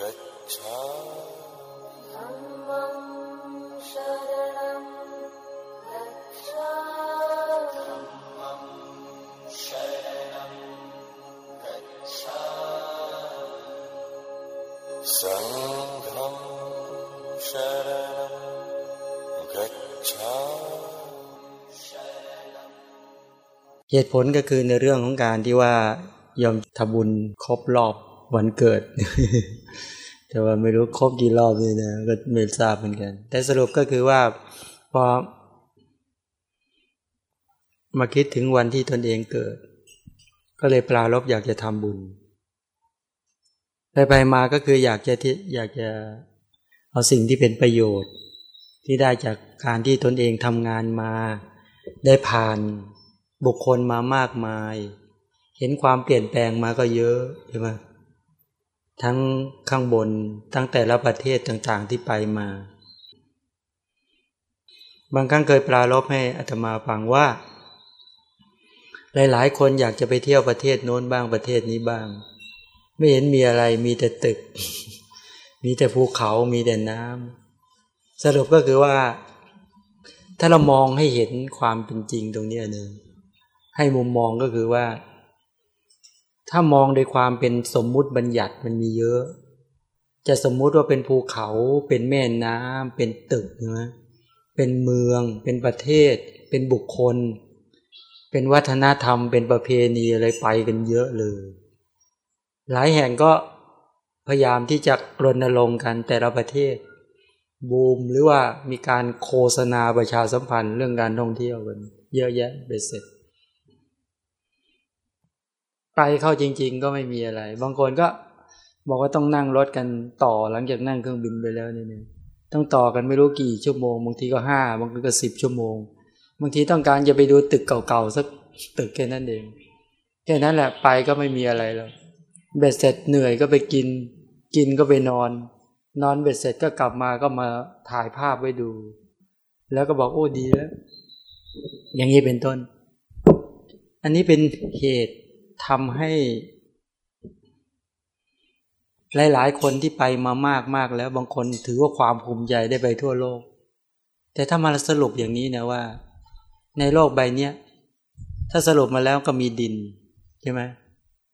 गच्छ गच्छा धरण सङ्घं शर गच्छ เหตุผลก็คือในเรื่องของการที่ว่ายอมทำบุญครบรอบวันเกิด แต่ว่าไม่รู้ครบกี่รอบเลยนะก็ไม่ทราบเหมือนกัน แต่สรุปก็คือว่าพอมาคิดถึงวันที่ตนเองเกิด ก็เลยปลารบอยากจะทำบุญไปไปมาก็คืออยากจะที่อยากจะเอาสิ่งที่เป็นประโยชน์ ที่ได้จากการที่ตนเองทำงานมาได้ผ่าน บุคคลมามากมาย เห็นความเปลี่ยนแปลงมาก็เยอะใช่ไหมทั้งข้างบนทั้งแต่ละประเทศต่างๆที่ไปมา บางครั้งเคยปรารบให้อัตมาฟังว่า หลายๆ คนอยากจะไปเที่ยวประเทศโน้นบ้างประเทศนี้บ้าง ไม่เห็นมีอะไรมีแต่ตึก มีแต่ภูเขามีแต่น้ำสรุปก็คือว่า ถ้าเรามองให้เห็นความเป็นจริงตรงนี้เนึ่ง ให้มุมมองก็คือว่า ถ้ามองโดยความเป็นสมมุติบัญญัติมันมีเยอะ จะสมมุติว่าเป็นภูเขาเป็นแม่น้ำเป็นตึกนะเป็นเมือง เป็นประเทศ เป็นบุคคล เป็นวัฒนธรรม เป็นประเพณีอะไรไปกันเยอะเลย หลายแห่งก็พยายามที่จะรณรงค์กันแต่ละประเทศ บูมหรือว่ามีการโฆษณาประชาสัมพันธ์เรื่องการท่องเที่ยวกันเยอะแยะเบ็ดเสร็จ ไปเข้าจริง ๆ ก็ไม่มีอะไร บางคนก็บอกว่าต้องนั่งรถกันต่อหลังจากนั่งเครื่องบินไปแล้วนี่ยต้องต่อกันไม่รู้กี่ชั่วโมงบางทีก็ห้าบางทีก็สิบชั่วโมง บางทีต้องการจะไปดูตึกเก่าๆสักตึกแค่นั้นเองแค่นั้นแหละไปก็ไม่มีอะไรแล้วเบ็ดเสร็จเหนื่อยก็ไปกิน กินก็ไปนอน นอนเบ็ดเสร็จก็กลับมาก็มาถ่ายภาพไว้ดู แล้วก็บอกโอ้ดีแล้ว อย่างนี้เป็นต้น อันนี้เป็นเหตุ ทำให้ หลาย ๆ คนที่ไปมามากมากแล้ว บางคนถือว่าความภูมิใจได้ไปทั่วโลก แต่ถ้ามาสรุปอย่างนี้นะว่า ในโลกใบนี้ถ้าสรุปมาแล้วก็มีดินใช่ไหม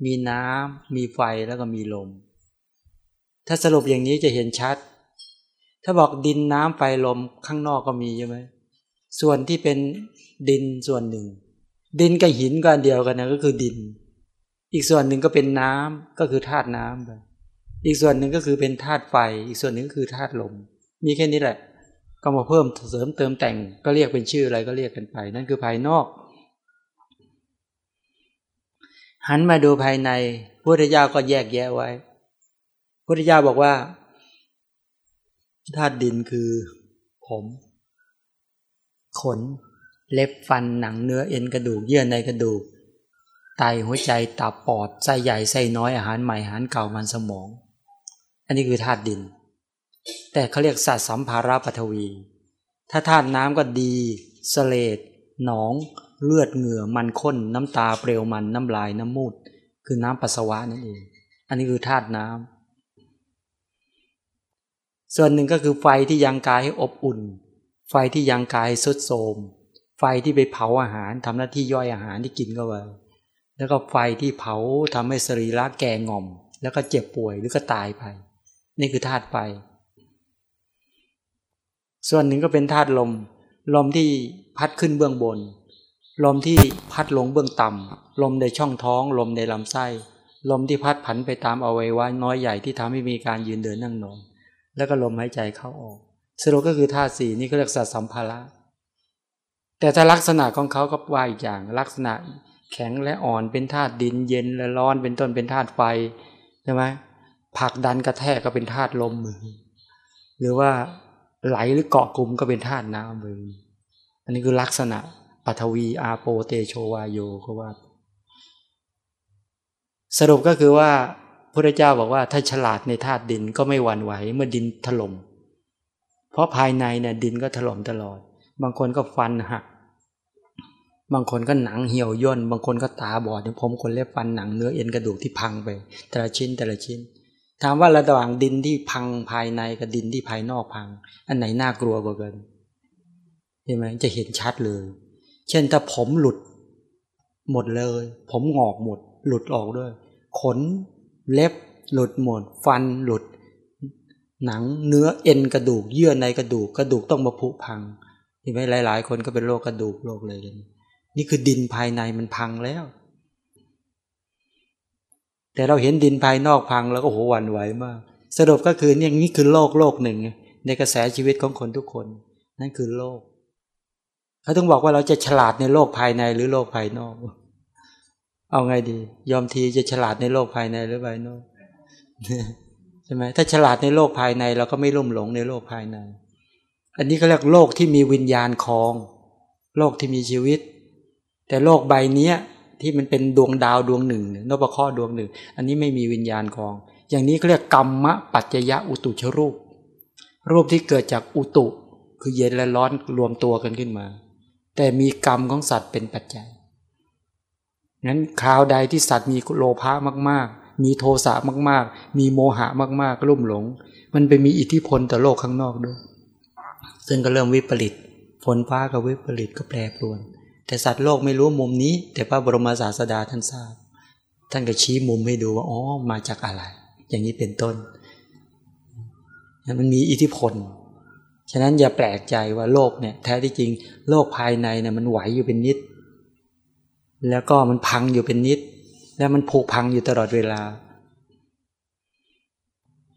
มีน้ำมีไฟแล้วก็มีลม ถ้าสรุปอย่างนี้จะเห็นชัด ถ้าบอกดินน้ำไฟลมข้างนอกก็มีใช่ไหมส่วนที่เป็นดินส่วนหนึ่ง ดินกับหินก็อันเดียวกันนะก็คือดิน อีกส่วนหนึ่งก็เป็นน้ำก็คือธาตุน้ำไปอีกส่วนหนึ่งก็คือเป็นธาตุไฟ อีกส่วนหนึ่งก็คือธาตุลม มีแค่นี้แหละ ก็มาเพิ่มเสริมเติมแต่งก็เรียกเป็นชื่ออะไรก็เรียกกันไป นั่นคือภายนอก หันมาดูภายในพุทธเจ้าก็แยกแยะไว้พุทธเจ้าบอกว่าธาตุดินคือผม ขน เล็บฟันหนังเนื้อเอ็นกระดูก เยื่อในกระดูก ไตหัวใจตับปอดไส้ใหญ่ไส้น้อยอาหารใหม่อาหารเก่ามันสมอง อันนี้คือธาตุดิน แต่เขาเรียกสัตว์สัมภาระปฐวี ถ้าธาตุน้ำก็ดีสเลดหนอง เลือดเหงื่อมันข้น น้ำตาเปลวมันน้ำลายน้ำมูด คือน้ำปัสสาวะนั่นเอง อันนี้คือธาตุน้ำส่วนหนึ่งก็คือไฟที่ยังกายให้อบอุ่น ไฟที่ยังกายสุดโทมไฟที่ไปเผาอาหารทำหน้าที่ย่อยอาหารที่กินเข้าไป แล้วก็ไฟที่เผาทำให้สรีระแก่ง่อม แล้วก็เจ็บป่วยหรือก็ตายไป นี่คือธาตุไฟ ส่วนหนึ่งก็เป็นธาตุลม ลมที่พัดขึ้นเบื้องบน ลมที่พัดลงเบื้องต่ำลมในช่องท้อง ลมในลำไส้ ลมที่พัดผันไปตามอวัยวะน้อยใหญ่ที่ทำให้มีการยืนเดินนั่งนอน แล้วก็ลมหายใจเข้าออก สรุปก็คือธาตุสี่นี่ก็เรียกสัตสัมภาระแต่ถ้าลักษณะของเขาก็ว่าอีกอย่างลักษณะ แข็งและอ่อนเป็นธาตุดินเย็นและร้อนเป็นต้นเป็นธาตุไฟใช่ไหมผักดันกระแทกก็เป็นธาตุลมมือ หรือว่าไหลหรือเกาะกลุ่มก็เป็นธาตุน้ำมือ อันนี้คือลักษณะปัทวีอาโปเตโชวาโยก็ว่า สรุปก็คือว่าพระเจ้าบอกว่าถ้าฉลาดในธาตุดินก็ไม่หวั่นไหวเมื่อดินถล่มเพราะภายในเนี่ยดินก็ถล่มตลอด บางคนก็ฟันหัก บางคนก็หนังเหี่ยวย่นบางคนก็ตาบอดผมคนเล็บฟันหนังเนื้อเอ็นกระดูกที่พังไป แต่ละชิ้นแต่ละชิ้น ถามว่าระหว่างดินที่พังภายในกับดินที่ภายนอกพัง อันไหนน่ากลัวกว่ากันเห็นไหมจะเห็นชัดเลย เช่นถ้าผมหลุด หมดเลย ผมงอกหมด หลุดออกด้วย ขนเล็บ หลุดหมด ฟันหลุด หนังเนื้อเอ็นกระดูก เยื่อในกระดูก กระดูกต้องมาผุพังเห็นไหมหลาย ๆ คนก็เป็นโรคกระดูกโรคเลยกัน นี่คือดินภายในมันพังแล้ว แต่เราเห็นดินภายนอกพังแล้วก็โหหวั่นไหวมาก สรุปก็คือเนี่ยนี่คือโลกโลกหนึ่ง ในกระแสชีวิตของคนทุกคน นั่นคือโลกเขาต้องบอกว่าเราจะฉลาดในโลกภายในหรือโลกภายนอก เอาไงดี ยอมทีจะฉลาดในโลกภายในหรือภายนอกใช่ไหมถ้าฉลาดในโลกภายในเราก็ไม่ลุ่มหลงในโลกภายใน อันนี้เขาเรียกโลกที่มีวิญญาณคลอง โลกที่มีชีวิต แต่โลกใบนี้ที่มันเป็นดวงดาวดวงหนึ่งนบข้อดวงหนึ่ง อันนี้ไม่มีวิญญาณคลอง อย่างนี้เขาเรียกกรรมะปัจจยะอุตุชรูป รูปที่เกิดจากอุตุ คือเย็นและร้อนรวมตัวกันขึ้นมา แต่มีกรรมของสัตว์เป็นปัจจัยนั้นคราวใดที่สัตว์มีโลภะมาก ๆ มีโทสะมาก ๆ มีโมหะมาก ๆ รุ่มหลง มันไปมีอิทธิพลต่อโลกข้างนอกด้วย ซึ่งก็เริ่มวิปริตฝนฟ้ากับวิปริตก็แปรปรวน แต่สัตว์โลกไม่รู้มุมนี้ แต่พระบรมศาสดาท่านทราบ ท่านก็ชี้มุมให้ดูว่าอ๋อมาจากอะไร อย่างนี้เป็นต้นมันมีอิทธิพล ฉะนั้นอย่าแปลกใจว่าโลกเนี่ยแท้ที่จริง โลกภายในเนี่ยมันไหวอยู่เป็นนิด แล้วก็มันพังอยู่เป็นนิด แล้วมันผุพังอยู่ตลอดเวลา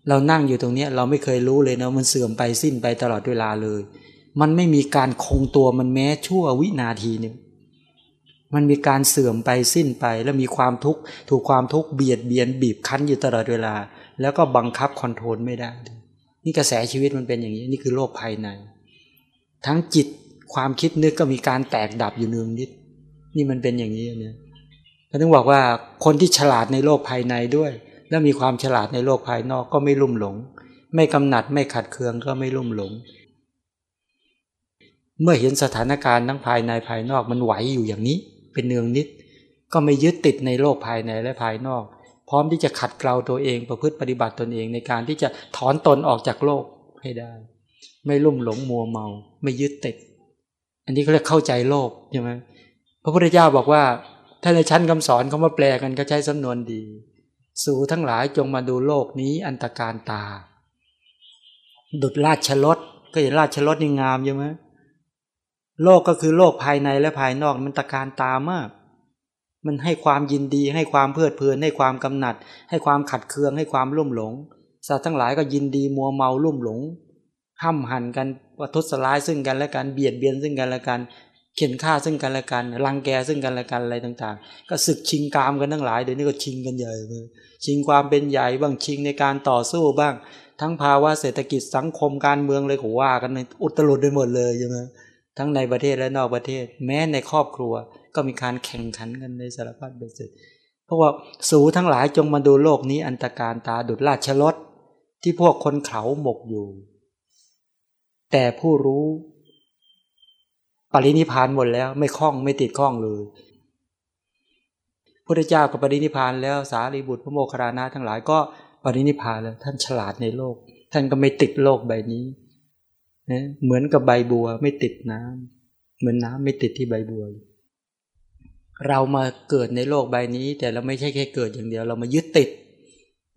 เรานั่งอยู่ตรงนี้เราไม่เคยรู้เลยนะมันเสื่อมไปสิ้นไปตลอดเวลาเลย มันไม่มีการคงตัวมันแม้ชั่ววินาทีหนึ่งมันมีการเสื่อมไปสิ้นไปแล้วมีความทุกข์ถูกความทุกข์เบียดเบียนบีบคั้นอยู่ตลอดเวลา แล้วก็บังคับคอนโทรลไม่ได้ นี่กระแสชีวิตมันเป็นอย่างนี้ นี่คือโลกภายใน ทั้งจิตความคิดนึกก็มีการแตกดับอยู่นืองนิด นี่มันเป็นอย่างนี้เนี่ยเขาต้องบอกว่าคนที่ฉลาดในโลกภายในด้วย แล้วมีความฉลาดในโลกภายนอกก็ไม่ลุ่มหลง ไม่กำหนัดไม่ขัดเคืองก็ไม่ลุ่มหลง เมื่อเห็นสถานการณ์ทั้งภายในภายนอกมันไหวอยู่อย่างนี้ เป็นเนืองนิด ก็ไม่ยึดติดในโลกภายในและภายนอก พร้อมที่จะขัดเกลาตัวเองประพฤติปฏิบัติตนเองในการที่จะถอนตนออกจากโลกให้ได้ ไม่ลุ่มหลงมัวเมา ไม่ยึดติด อันนี้เขาเรียกเข้าใจโลกใช่ไหมพระพุทธเจ้าบอกว่า ถ้าในชั้นคำสอนเขามาแปลกันก็ใช้สำนวนดี สู่ทั้งหลายจงมาดูโลกนี้อันตรการตา ดุดราชรถก็เห็นราชรถนี่งามใช่ไหม โลกก็คือโลกภายในและภายนอกมันตะการตามาก มันให้ความยินดี ให้ความเพลิดเพลิน ให้ความกำหนัด ให้ความขัดเคือง ให้ความลุ่มหลง สัตว์ทั้งหลายก็ยินดีมัวเมาลุ่มหลง ห้ำหันกันวัทุสลายซึ่งกันและกัน เบียดเบียนซึ่งกันและกัน เข็นฆ่าซึ่งกันและกัน รังแกซึ่งกันและกันอะไรต่าง ๆ ก็ศึกชิงกามกันทั้งหลายเดี๋ยวนี้ก็ชิงกันใหญ่เลย ชิงความเป็นใหญ่บ้าง ชิงในการต่อสู้บ้าง ทั้งภาวะเศรษฐกิจสังคมการเมืองเลยก็ว่ากันในอุตลุดไปหมดเลยใช่ไหม ทั้งในประเทศและนอกประเทศ แม้ในครอบครัว ก็มีการแข่งขันกันในสารพัดเบสิเพราะว่าสูทั้งหลายจงมาดูโลกนี้อันตรการตาดุดราชรถที่พวกคนเขาหมกอยู่ แต่ผู้รู้ปรินิพานหมดแล้วไม่คล้องไม่ติดข้องเลยพระเจ้าก็ปรินิพานแล้วสารีบุตรพระโมคคัลลานะทั้งหลายก็ปรินิพานแล้วท่านฉลาดในโลก ท่านก็ไม่ติดโลกใบนี้ เหมือนกับใบบัวไม่ติดน้ำเหมือนน้ำไม่ติดที่ใบบัว เรามาเกิดในโลกใบนี้ แต่เราไม่ใช่แค่เกิดอย่างเดียว เรามายึดติด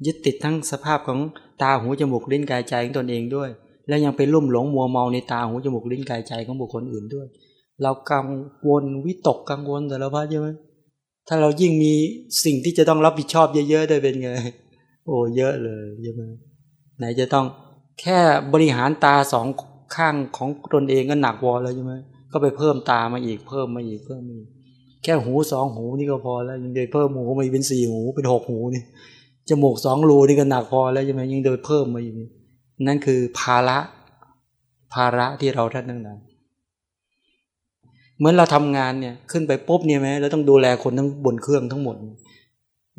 ยึดติดทั้งสภาพของตาหูจมูกลิ้นกายใจของตนเองด้วย แล้วยังไปลุ่มหลงมัวเมาในตาหูจมูกลิ้นกายใจของบุคคลอื่นด้วย เรากังวลวิตกกังวลแต่ละพัดใช่ไหมถ้าเรายิ่งมีสิ่งที่จะต้องรับผิดชอบเยอะๆได้เป็นไง โอ้เยอะเลยใช่ไหมไหนจะต้องแค่บริหารตาสอง ข้างของตนเองก็หนักวอแล้วใช่ไหมก็ไปเพิ่มตามาอีกเพิ่มมาอีกเพิ่มมาอีกแค่หูสองหูนี่ก็พอแล้วยังเดินเพิ่มหูมาอีกเป็นสี่หูเป็นหกหูนี่จมูกสองรูนี่ก็หนักพอแล้วใช่ไหมยังเดินเพิ่มมาอีกนั่นคือภาระภาระที่เราท่านนั่งนั้นเหมือนเราทำงานเนี่ยขึ้นไปปุ๊บเนี่ยไหมเราต้องดูแลคนทั้งบนเครื่องทั้งหมด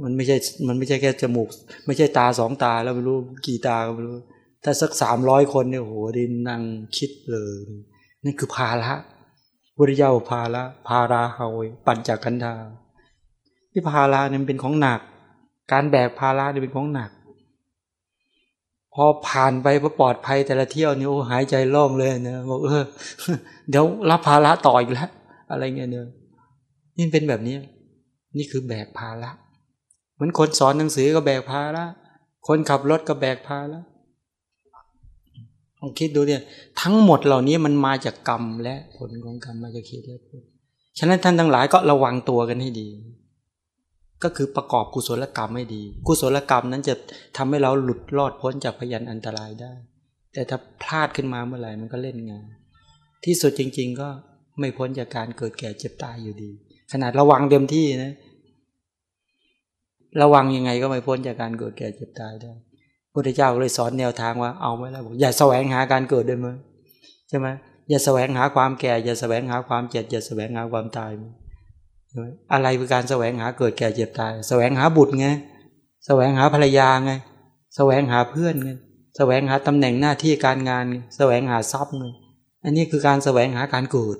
มันไม่ใช่มันไม่ใช่แค่จมูก ไม่ใช่ตาสองตาแล้วไม่รู้กี่ตาก็ไม่รู้ ถ้าสักสามร้อยคนเนี่ยโหดินนั่งคิดเลยนั่นคือภาระบุริยาภาละภาราเฮยปัญจกันธาที่ภาระเนี่ยเป็นของหนัก การแบกภาระเนี่ยเป็นของหนัก พอผ่านไปพอปลอดภัยแต่ละเที่ยวนี่โอ้หายใจโล่งเลยนะบอกเออเดี๋ยวรับภาระต่ออีกแล้วอะไรเงี้ยเนี่ยนี่เป็นแบบนี้นี่คือแบกภาระเหมือนคนสอนหนังสือก็แบกภาระคนขับรถก็แบกภาระ องคิดดูเนี่ยทั้งหมดเหล่านี้มันมาจากกรรมและผลของกรรมมาจากเหตุและผลฉะนั้นท่านทั้งหลายก็ระวังตัวกันให้ดี ก็คือประกอบกุศลกรรมให้ดี กุศลกรรมนั้นจะทำให้เราหลุดรอดพ้นจากพยันอันตรายได้ แต่ถ้าพลาดขึ้นมาเมื่อไหร่มันก็เล่นงาน ที่สุดจริง ๆ ก็ไม่พ้นจากการเกิดแก่เจ็บตายอยู่ดี ขนาดระวังเต็มที่นะ ระวังยังไงก็ไม่พ้นจากการเกิดแก่เจ็บตายได้ พุทธเจ้าเลยสอนแนวทางว่าเอาไว้แล้วบอกอย่าแสวงหาการเกิดด้วยมั้ยใช่ไหมอย่าแสวงหาความแก่ อย่าแสวงหาความเจ็บอย่าแสวงหาความตายอะไรคือการแสวงหาเกิดแก่เจ็บตาย แสวงหาบุตรไงแสวงหาภรรยาไงแสวงหาเพื่อนไงแสวงหาตำแหน่งหน้าที่การงาน แสวงหาทรัพย์ไงอันนี้คือการแสวงหาการเกิด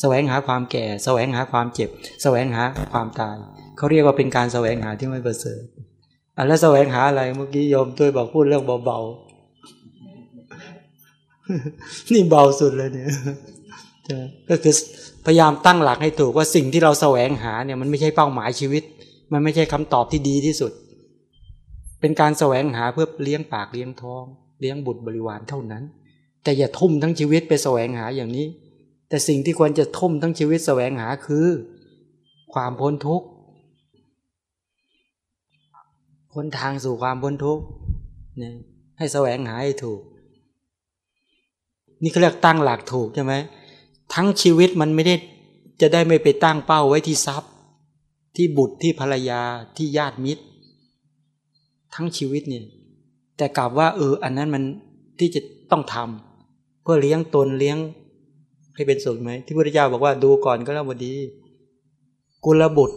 แสวงหาความแก่ แสวงหาความเจ็บ แสวงหาความตาย เขาเรียกว่าเป็นการแสวงหาที่ไม่ประเสริฐ อะแล้วแสวงหาอะไรเมื่อกี้โยมตัวบอกพูดเรื่องเบาๆ นี่เบาสุดเลยเนี่ยก็คือพยายามตั้งหลักให้ถูกว่าสิ่งที่เราแสวงหาเนี่ยมันไม่ใช่เป้าหมายชีวิต มันไม่ใช่คำตอบที่ดีที่สุด เป็นการแสวงหาเพื่อเลี้ยงปากเลี้ยงท้อง เลี้ยงบุตรบริวารเท่านั้น แต่อย่าทุ่มทั้งชีวิตไปแสวงหาอย่างนี้ แต่สิ่งที่ควรจะทุ่มทั้งชีวิตแสวงหาคือ ความพ้นทุกข์ พ้นทางสู่ความพ้นทุกข์เนี่ยให้แสวงหาให้ถูก นี่เขาเรียกตั้งหลักถูกใช่ไหมทั้งชีวิตมันไม่ได้จะได้ไม่ไปตั้งเป้าไว้ที่ทรัพย์ ที่บุตรที่ภรรยาที่ญาติมิตร ทั้งชีวิตเนี่ย แต่กลับว่า เออ อันนั้นมันที่จะต้องทำเพื่อเลี้ยงตนเลี้ยงให้เป็นสุขไหมที่พระพุทธเจ้าบอกว่าดูก่อนก็แล้วบดี กุลบุตร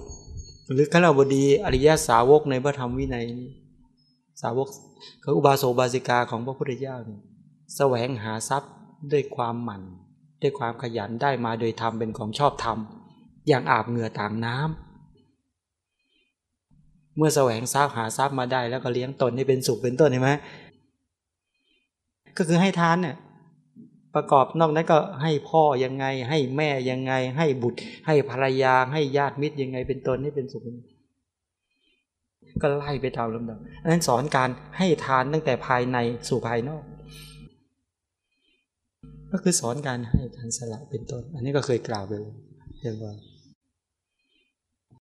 หรือข้าราบดีอริยสาวกในพระธรรมวินัยนี้สาวกเขาอุบาโสบาสิกาของพระพุทธเจ้าเนี่ยแสวงหาทรัพย์ด้วยความหมั่น ด้วยความขยันได้มาโดยธรรมเป็นของชอบธรรม อย่างอาบเหงื่อต่างน้ำเมื่อแสวงทรัพย์หาทรัพย์มาได้แล้วก็เลี้ยงตนให้เป็นสุขเป็นต้นเห็นไหมก็คือให้ทานเนี่ย ประกอบนอกนั้นก็ให้พ่อยังไง ให้แม่ยังไง ให้บุตร ให้ภรรยาให้ญาติมิตรยังไง เป็นตนนี่เป็นสุขก็ไล่ไปตามลำดับนั้นสอนการให้ทานตั้งแต่ภายในสู่ภายนอก ก็คือสอนการให้ทานสละเป็นต้น อันนี้ก็เคยกล่าวไปแล้วเรียกว่า